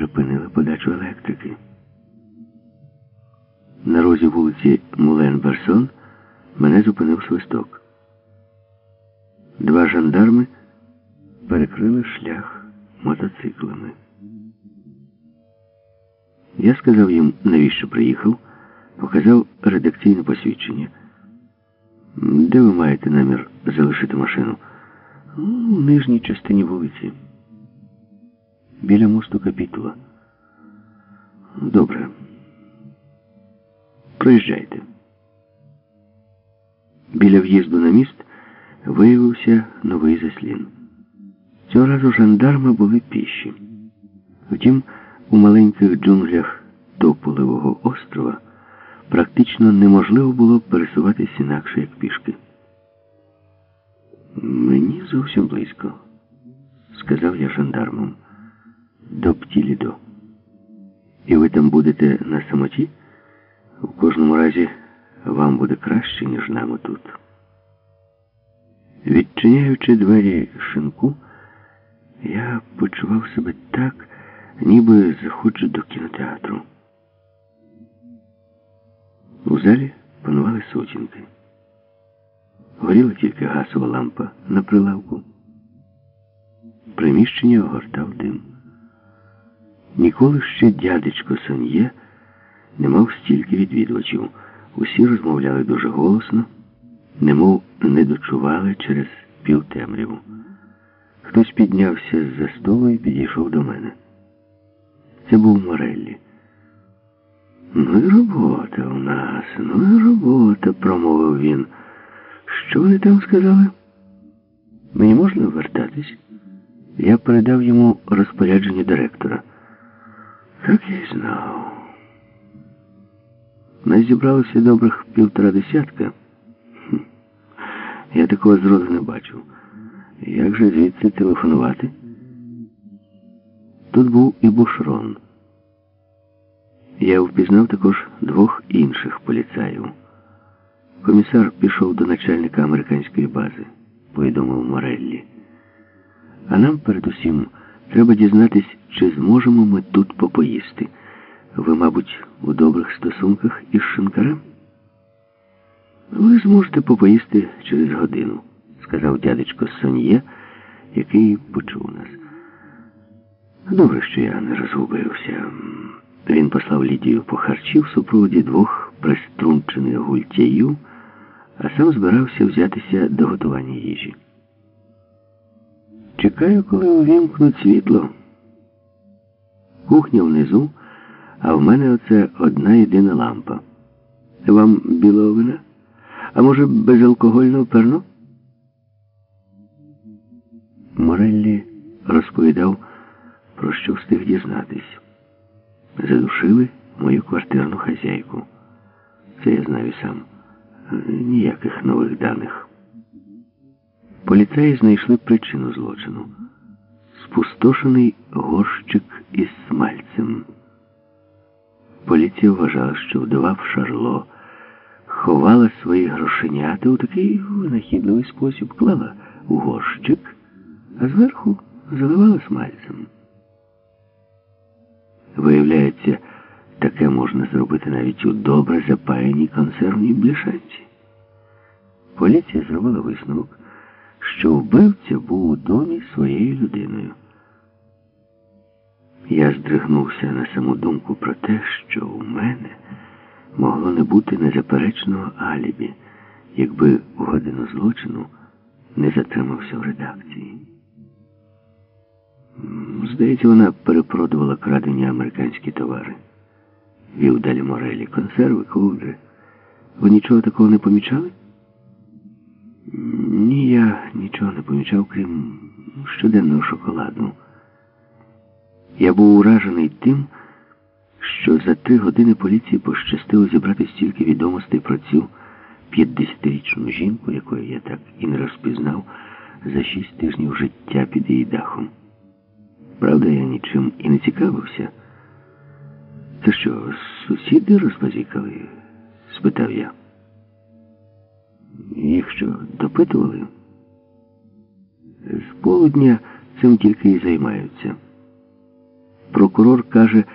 припинили подачу електрики. На розі вулиці Мулен-Барсон мене зупинив свисток. Два жандарми перекрили шлях мотоциклами. Я сказав їм, навіщо приїхав, показав редакційне посвідчення. Де ви маєте намір залишити машину? У нижній частині вулиці. Біля мосту капітула. Добре. Проїжджайте. Біля в'їзду на міст виявився новий заслін. Цього разу жандарми були піші. Втім, у маленьких джунглях Тополевого острова практично неможливо було пересуватися інакше, як пішки. Мені зовсім близько, сказав я жандармам. До Птілідо. І ви там будете на самоті? У кожному разі вам буде краще, ніж нам отут. Відчиняючи двері шинку, я почував себе так, ніби заходжу до кінотеатру. У залі панували сутінки. Горіла тільки газова лампа на прилавку. Приміщення огортав дим. Ніколи ще дядечко Сон'є не мав стільки відвідувачів. Усі розмовляли дуже голосно, немов не дочували через півтемряву. Хтось піднявся з-за столу і підійшов до мене. Це був Мореллі. Ну і робота у нас, ну і робота, промовив він. Що вони там сказали? Мені можна вертатись? Я передав йому розпорядження директора. Так я й знав. Нас зібралося добрих півтора десятка. Я такого зроду не бачив. Як же звідси телефонувати? Тут був і Бушрон. Я впізнав також двох інших поліцаїв. Комісар пішов до начальника американської бази, повідомив Мореллі. А нам передусім треба дізнатись, чи зможемо ми тут попоїсти. Ви, мабуть, у добрих стосунках із шинкарем? Ви зможете попоїсти через годину, сказав дядечко Сон'є, який почув нас. Добре, що я не розгубився. Він послав Лідію по харчі в супроводі двох приструнчених гультяїв, а сам збирався взятися до готування їжі. Чекаю, коли увімкнуть світло. Кухня внизу, а в мене оце одна єдина лампа. Вам білого вина? А може, безалкогольного перно? Мореллі розповідав, про що встиг дізнатись. Задушили мою квартирну хазяйку. Це я знаю сам. Ніяких нових даних. Поліцаї знайшли причину злочину. Спустошений горщик із смальцем. Поліція вважала, що вдова в Шарло ховала свої грошенята у такий винахідливий спосіб, клала у горщик, а зверху заливала смальцем. Виявляється, таке можна зробити навіть у добре запаяній консервній бляшанці. Поліція зробила висновок, що вбивця був у домі своєю людиною. Я здригнувся на саму думку про те, що у мене могло не бути незаперечного алібі, якби у годину злочину не затримався в редакції. Здається, вона перепродувала крадені американські товари. Вів далі Морелі, консерви, ковдри. Ви нічого такого не помічали? Я нічого не помічав, крім щоденного шоколаду. Я був уражений тим, що за три години поліції пощастило зібрати стільки відомостей про цю 50-річну жінку, якої я так і не розпізнав за шість тижнів життя під її дахом. Правда, я нічим і не цікавився. Це що, сусіди розбазікали? спитав я. Їх що, допитували? Полудня цим тільки і займаються. прокурор каже,